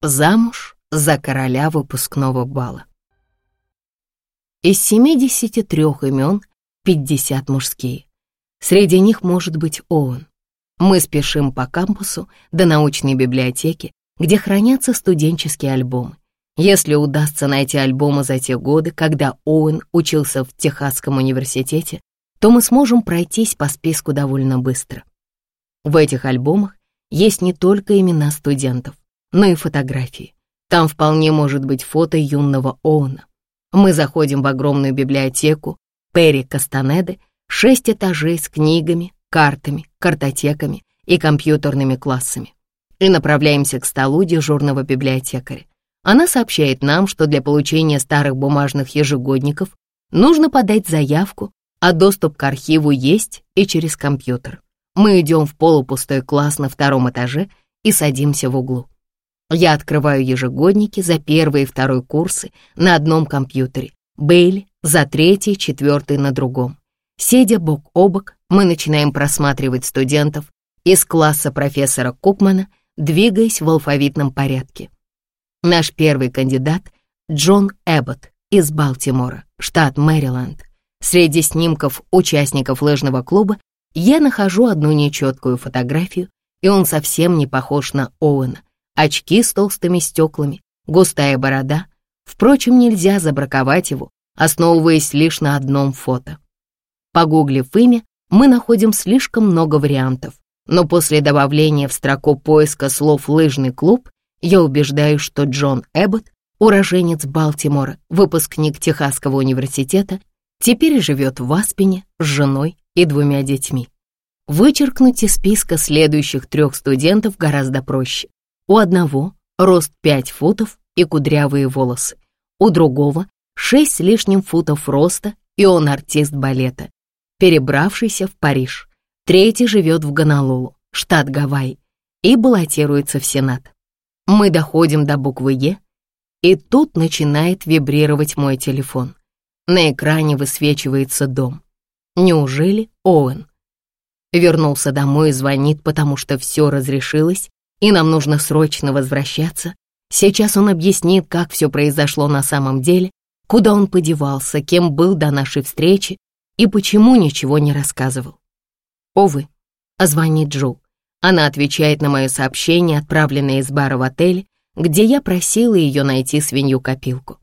Замуж за короля выпускного бала. Из 73 имен 50 мужские. Среди них может быть Оуэн. Мы спешим по кампусу до научной библиотеки, где хранятся студенческие альбомы. Если удастся найти альбомы за те годы, когда Оуэн учился в Техасском университете, то мы сможем пройтись по списку довольно быстро. В этих альбомах есть не только имена студентов, но и фотографии. Там вполне может быть фото юного Оуэна. Мы заходим в огромную библиотеку Перри Кастанеды, шесть этажей с книгами, картами, картотеками и компьютерными классами и направляемся к столу дежурного библиотекаря. Она сообщает нам, что для получения старых бумажных ежегодников нужно подать заявку, а доступ к архиву есть и через компьютер. Мы идем в полупустой класс на втором этаже и садимся в углу. Я открываю ежегодники за первый и второй курсы на одном компьютере, Бейли за третий и четвертый на другом. Сидя бок о бок, мы начинаем просматривать студентов из класса профессора Купмана, двигаясь в алфавитном порядке. Наш первый кандидат — Джон Эббот из Балтимора, штат Мэриленд. Среди снимков участников лыжного клуба я нахожу одну нечеткую фотографию, и он совсем не похож на Оуэна. Очки с толстыми стеклами, густая борода. Впрочем, нельзя забраковать его, основываясь лишь на одном фото. Погуглив имя, мы находим слишком много вариантов, но после добавления в строку поиска слов «лыжный клуб» Я убеждаюсь, что Джон Эббот, уроженец Балтимора, выпускник Техасского университета, теперь живет в Аспене с женой и двумя детьми. Вычеркнуть из списка следующих трех студентов гораздо проще. У одного рост 5 футов и кудрявые волосы, у другого 6 с лишним футов роста, и он артист балета, перебравшийся в Париж. Третий живет в Гонолулу, штат Гавайи, и баллотируется в Сенат. Мы доходим до буквы «Е», и тут начинает вибрировать мой телефон. На экране высвечивается дом. Неужели Оуэн? Вернулся домой и звонит, потому что все разрешилось, и нам нужно срочно возвращаться. Сейчас он объяснит, как все произошло на самом деле, куда он подевался, кем был до нашей встречи и почему ничего не рассказывал. Овы, звонит Джул. Она отвечает на мое сообщение, отправленное из бара в отеле, где я просила ее найти свинью-копилку.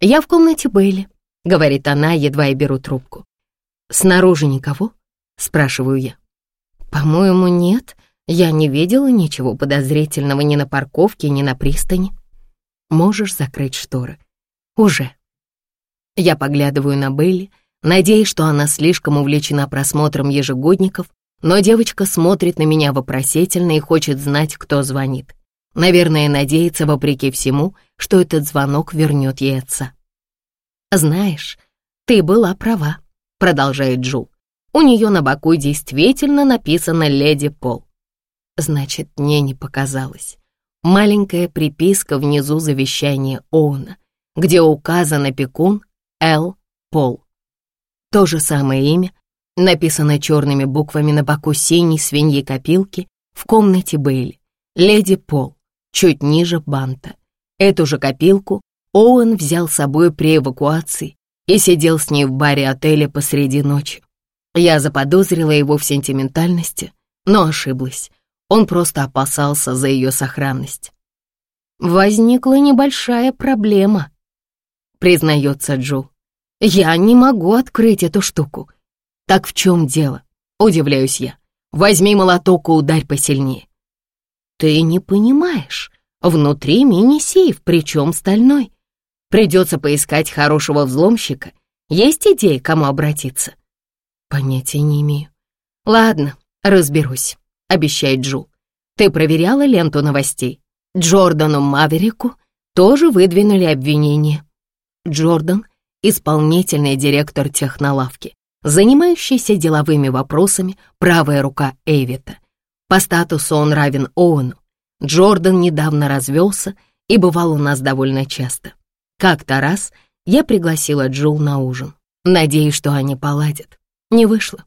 «Я в комнате Бейли», — говорит она, едва я беру трубку. «Снаружи никого?» — спрашиваю я. «По-моему, нет. Я не видела ничего подозрительного ни на парковке, ни на пристани. Можешь закрыть шторы?» «Уже». Я поглядываю на Бейли, надеясь, что она слишком увлечена просмотром ежегодников, но девочка смотрит на меня вопросительно и хочет знать, кто звонит. Наверное, надеется, вопреки всему, что этот звонок вернет ей отца. «Знаешь, ты была права», — продолжает Джул. «У нее на боку действительно написано «Леди Пол». Значит, мне не показалось. Маленькая приписка внизу завещания Оуна, где указан опекун Л. Пол. То же самое имя, Написано черными буквами на боку синей свиньи-копилки в комнате Бейли. Леди Пол, чуть ниже банта. Эту же копилку Оуэн взял с собой при эвакуации и сидел с ней в баре отеля посреди ночи. Я заподозрила его в сентиментальности, но ошиблась. Он просто опасался за ее сохранность. «Возникла небольшая проблема», — признается Джо. «Я не могу открыть эту штуку. Так в чем дело? Удивляюсь я. Возьми молоток и ударь посильнее. Ты не понимаешь. Внутри мини-сейф, причем стальной. Придется поискать хорошего взломщика. Есть идеи, кому обратиться? Понятия не имею. Ладно, разберусь, обещает Джул. Ты проверяла ленту новостей? Джордану Маверику тоже выдвинули обвинение. Джордан — исполнительный директор технолавки занимающийся деловыми вопросами, правая рука Эйвита. По статусу он равен Оуэну. Джордан недавно развелся и бывал у нас довольно часто. Как-то раз я пригласила Джул на ужин, надеясь, что они поладят. Не вышло.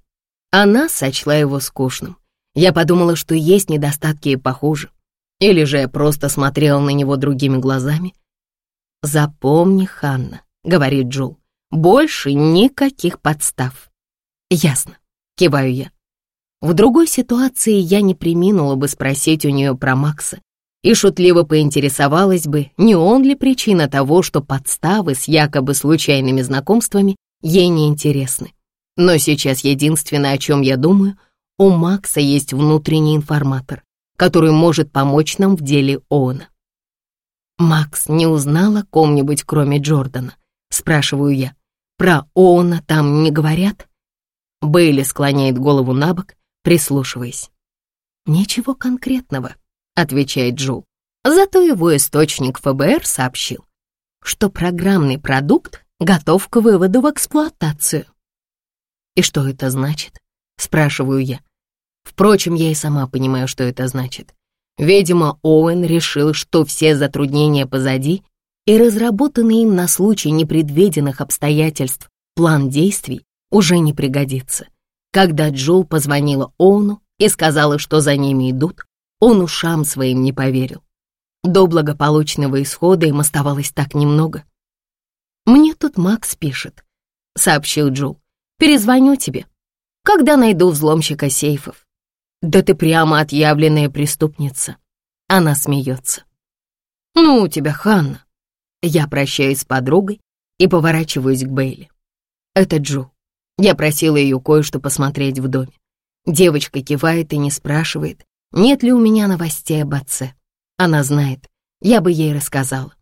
Она сочла его скучным. Я подумала, что есть недостатки и похуже. Или же я просто смотрела на него другими глазами? «Запомни, Ханна», — говорит Джул, — «больше никаких подстав». «Ясно», — киваю я. В другой ситуации я не приминула бы спросить у нее про Макса и шутливо поинтересовалась бы, не он ли причина того, что подставы с якобы случайными знакомствами ей не интересны. Но сейчас единственное, о чем я думаю, у Макса есть внутренний информатор, который может помочь нам в деле Оуэна. «Макс не узнал о ком-нибудь, кроме Джордана?» — спрашиваю я. «Про Оуэна там не говорят?» Бейли склоняет голову на бок, прислушиваясь. «Ничего конкретного», — отвечает Джул. Зато его источник ФБР сообщил, что программный продукт готов к выводу в эксплуатацию. «И что это значит?» — спрашиваю я. Впрочем, я и сама понимаю, что это значит. Видимо, Оуэн решил, что все затруднения позади, и разработанный им на случай непредвиденных обстоятельств план действий уже не пригодится. Когда Джул позвонила Оуну и сказала, что за ними идут, он ушам своим не поверил. До благополучного исхода им оставалось так немного. «Мне тут Макс пишет», — сообщил Джул. «Перезвоню тебе, когда найду взломщика сейфов». «Да ты прямо отъявленная преступница». Она смеется. «Ну, у тебя Ханна». Я прощаюсь с подругой и поворачиваюсь к Бейли. Это Джу. Я просила ее кое-что посмотреть в доме. Девочка кивает и не спрашивает, нет ли у меня новостей об отце. Она знает, я бы ей рассказала.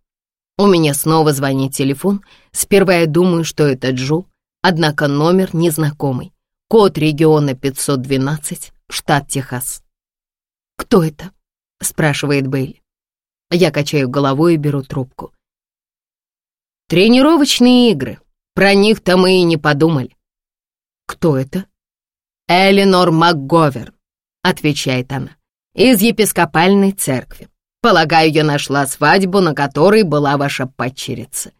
У меня снова звонит телефон. Сперва я думаю, что это Джул, однако номер незнакомый. Код региона 512, штат Техас. «Кто это?» — спрашивает Бейли. Я качаю головой и беру трубку. «Тренировочные игры. Про них-то мы и не подумали». «Кто это?» «Эленор МакГовер», — отвечает она, — «из епископальной церкви. Полагаю, я нашла свадьбу, на которой была ваша падчерица.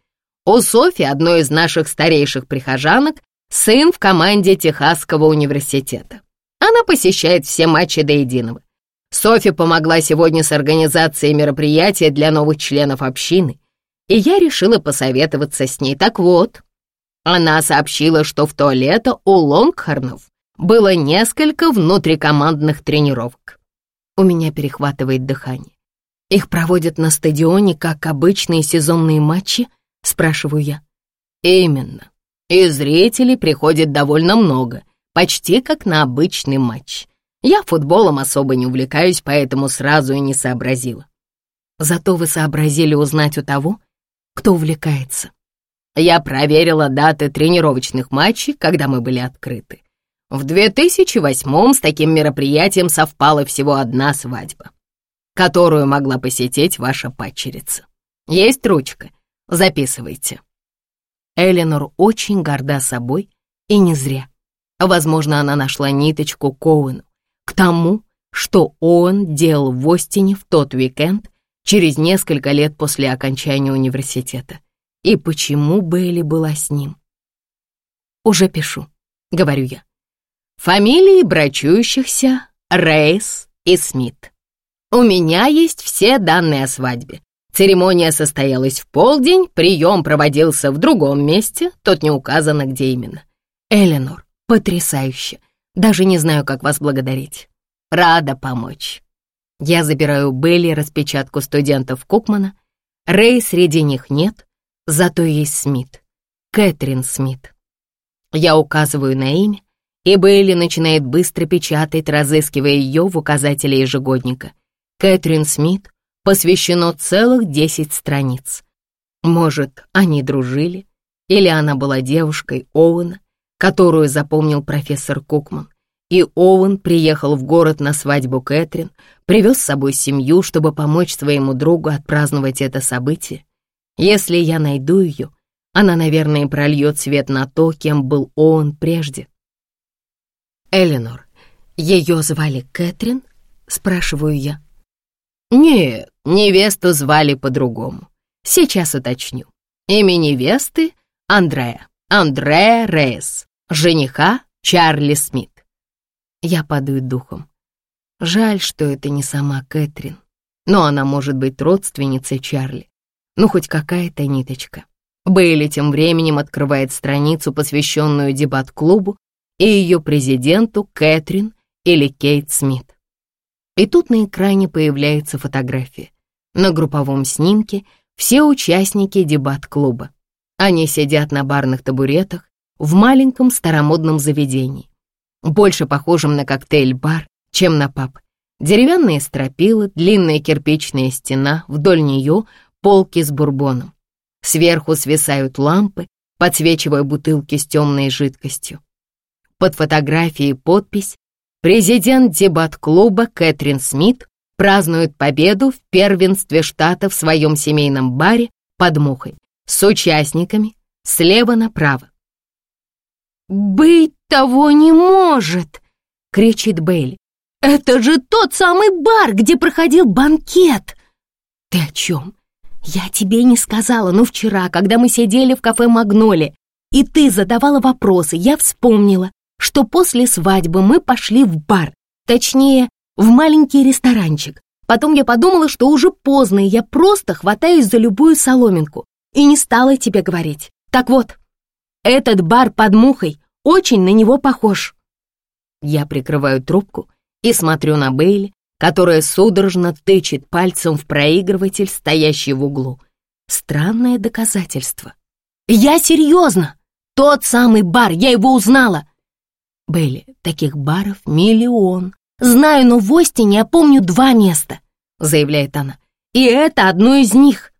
У Софи, одной из наших старейших прихожанок, сын в команде Техасского университета. Она посещает все матчи до единого. Софи помогла сегодня с организацией мероприятия для новых членов общины, и я решила посоветоваться с ней. Так вот, она сообщила, что в туалета у Лонгхорнов было несколько внутрикомандных тренировок. У меня перехватывает дыхание. Их проводят на стадионе, как обычные сезонные матчи? Спрашиваю я. Именно. И зрителей приходит довольно много, почти как на обычный матч. Я футболом особо не увлекаюсь, поэтому сразу и не сообразила. Зато вы сообразили узнать у того, кто увлекается. Я проверила даты тренировочных матчей, когда мы были открыты. В 2008 с таким мероприятием совпала всего одна свадьба которую могла посетить ваша падчерица. Есть ручка? Записывайте. Эленор очень горда собой, и не зря. Возможно, она нашла ниточку к к тому, что Оуэн делал в Остине в тот уикенд через несколько лет после окончания университета. И почему Бейли была с ним? «Уже пишу», — говорю я. «Фамилии брачующихся Рейс и Смит». У меня есть все данные о свадьбе. Церемония состоялась в полдень, прием проводился в другом месте, тут не указано, где именно. Эленор, потрясающе. Даже не знаю, как вас благодарить. Рада помочь. Я забираю Белли распечатку студентов Кукмана. Рэй среди них нет, зато есть Смит. Кэтрин Смит. Я указываю на имя, и Белли начинает быстро печатать, разыскивая ее в указателе ежегодника — Кэтрин Смит посвящено целых десять страниц. Может, они дружили, или она была девушкой Оуэна, которую запомнил профессор Кукман, и Оуэн приехал в город на свадьбу Кэтрин, привез с собой семью, чтобы помочь своему другу отпраздновать это событие. Если я найду ее, она, наверное, прольет свет на то, кем был Оуэн прежде. Эленор, ее звали Кэтрин? Спрашиваю я. Нет, невесту звали по-другому. Сейчас уточню. Имя невесты — Андреа. Андреа Рейс. Жениха — Чарли Смит. Я падаю духом. Жаль, что это не сама Кэтрин. но она может быть родственницей Чарли. Ну, хоть какая-то ниточка. Бейли тем временем открывает страницу, посвященную дебат-клубу и ее президенту Кэтрин или Кейт Смит. И тут на экране появляется фотография. На групповом снимке все участники дебат-клуба. Они сидят на барных табуретах в маленьком старомодном заведении, больше похожем на коктейль-бар, чем на паб. Деревянные стропила, длинная кирпичная стена, вдоль нее полки с бурбоном. Сверху свисают лампы, подсвечивая бутылки с темной жидкостью. Под фотографией подпись «Президент дебат-клуба Кэтрин Смит празднует победу в первенстве штата в своем семейном баре под Мухой с участниками слева направо». «Быть того не может!» — кричит Бейли. «Это же тот самый бар, где проходил банкет!» «Ты о чем?» «Я тебе не сказала, но вчера, когда мы сидели в кафе «Магноли», и ты задавала вопросы, я вспомнила, что после свадьбы мы пошли в бар, точнее, в маленький ресторанчик. Потом я подумала, что уже поздно, и я просто хватаюсь за любую соломинку и не стала тебе говорить. Так вот, этот бар под мухой очень на него похож. Я прикрываю трубку и смотрю на Бейли, которая судорожно тычет пальцем в проигрыватель, стоящий в углу. Странное доказательство. «Я серьезно! Тот самый бар, я его узнала!» «Белли, таких баров миллион. Знаю, но в Остине я помню два места», — заявляет она. «И это одно из них».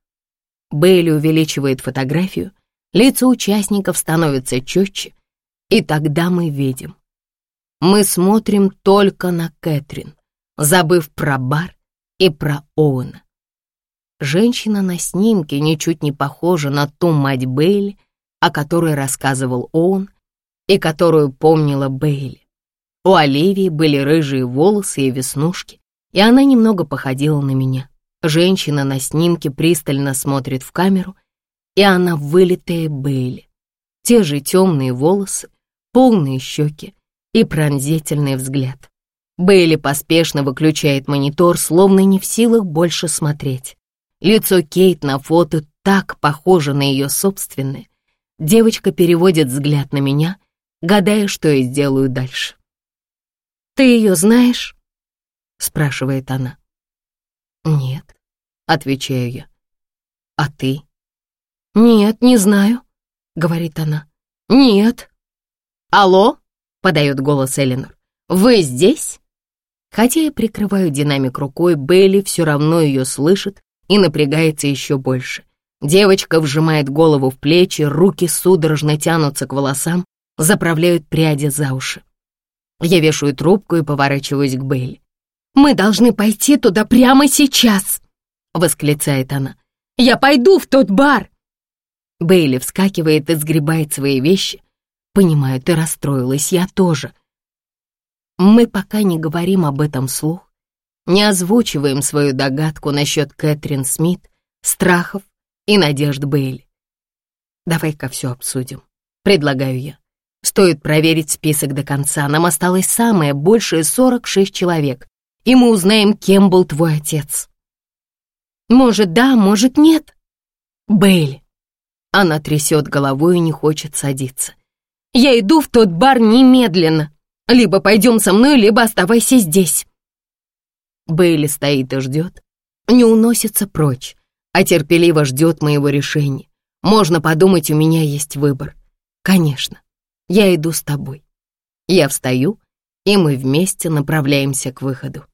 Белли увеличивает фотографию, лица участников становятся четче, и тогда мы видим. Мы смотрим только на Кэтрин забыв про бар и про Оуэна. Женщина на снимке ничуть не похожа на ту мать Бейли, о которой рассказывал Оуэн и которую помнила Бейли. У Оливии были рыжие волосы и веснушки, и она немного походила на меня. Женщина на снимке пристально смотрит в камеру, и она вылитая Бейли. Те же темные волосы, полные щеки и пронзительный взгляд. Бейли поспешно выключает монитор, словно не в силах больше смотреть. Лицо Кейт на фото так похоже на ее собственное. Девочка переводит взгляд на меня, гадая, что я сделаю дальше. «Ты ее знаешь?» — спрашивает она. «Нет», — отвечаю я. «А ты?» «Нет, не знаю», — говорит она. «Нет». «Алло?» — подает голос Эленор. «Вы здесь?» Хотя я прикрываю динамик рукой, Бейли все равно ее слышит и напрягается еще больше. Девочка вжимает голову в плечи, руки судорожно тянутся к волосам, заправляют пряди за уши. Я вешаю трубку и поворачиваюсь к Бейли. «Мы должны пойти туда прямо сейчас!» — восклицает она. «Я пойду в тот бар!» Бейли вскакивает и сгребает свои вещи. «Понимаю, ты расстроилась, я тоже. Мы пока не говорим об этом слух, не озвучиваем свою догадку насчет Кэтрин Смит, страхов и надежд Бейли. Давай-ка все обсудим, предлагаю я. Стоит проверить список до конца, нам осталось самое большее 46 человек, и мы узнаем, кем был твой отец. Может, да, может, нет. Бейли. Она трясет головой и не хочет садиться. Я иду в тот бар немедленно. Либо пойдем со мной, либо оставайся здесь». Бейли стоит и ждет, не уносится прочь, а терпеливо ждет моего решения. Можно подумать, у меня есть выбор. Конечно, я иду с тобой. Я встаю, и мы вместе направляемся к выходу.